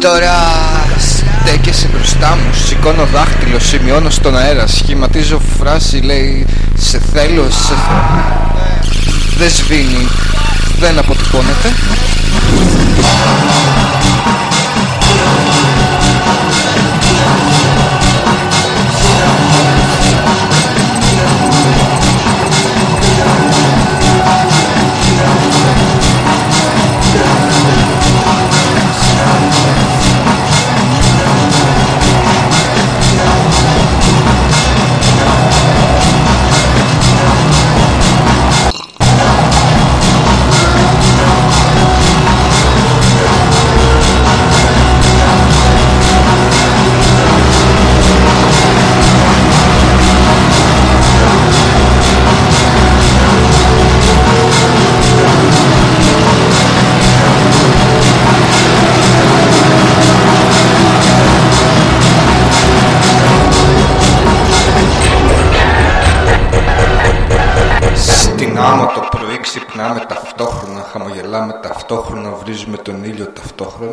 Τώρα στέκεσαι μπροστά μου Σηκώνω δάχτυλο, σημειώνω στον αέρα Σχηματίζω φράση, λέει Σε θέλω, σε Δεν σβήνει, δεν αποτυπώνεται Στην άμμο το πρωί ξυπνάμε ταυτόχρονα Χαμογελάμε ταυτόχρονα Βρίζουμε τον ήλιο ταυτόχρονα